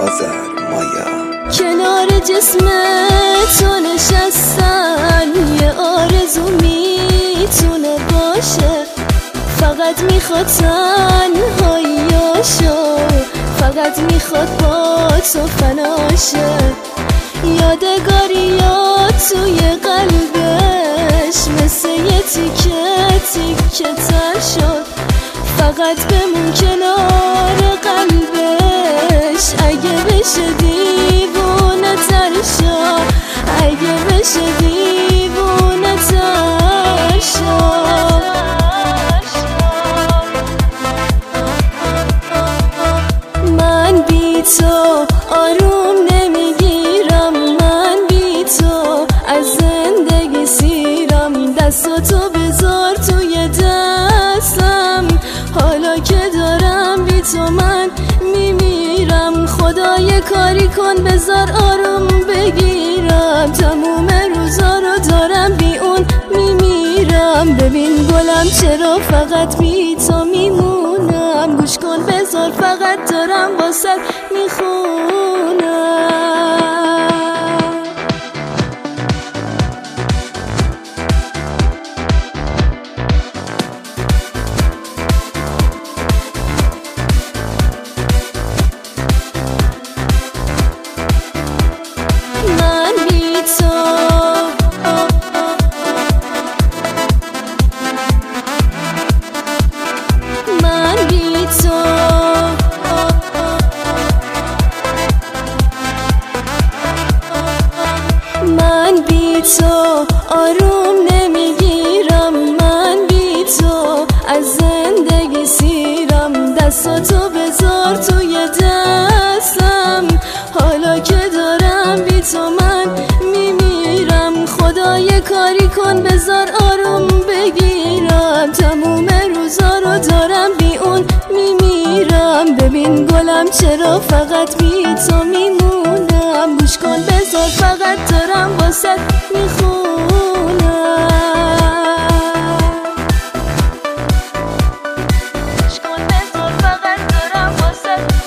آذر مایا. کنار جسم تو نشستن یه آرزو می‌تونه باشه. فقط می‌خواد تنهاییاشو فقط می‌خواد با تو فناشه یادگاری یاد توی قلبش مثل یه تیکه تیکه تر شد. فقط بمون کنار. بشه دیوونه تر شد اگه بشه دیوونه تر شد من بی تو آروم خدای کاری کن بذار آروم بگیرم. تموم روزا رو دارم بی اون میمیرم. ببین گلم چرا فقط بی تو میمونم. گوش کن بذار فقط دارم واسه می‌خونم. بی تو آروم نمی‌گیرم. من بی تو از زندگی سیرم. دستاتو بذار توی دستم. حالا که دارم بی تو من میمیرم. خدای کاری کن بذار آروم بگیرم. تموم روزا رو دارم بی اون میمیرم. ببین گلم چرا فقط بی تو میمونم نفسك مخونة شكون ناس غرفة ترى وسط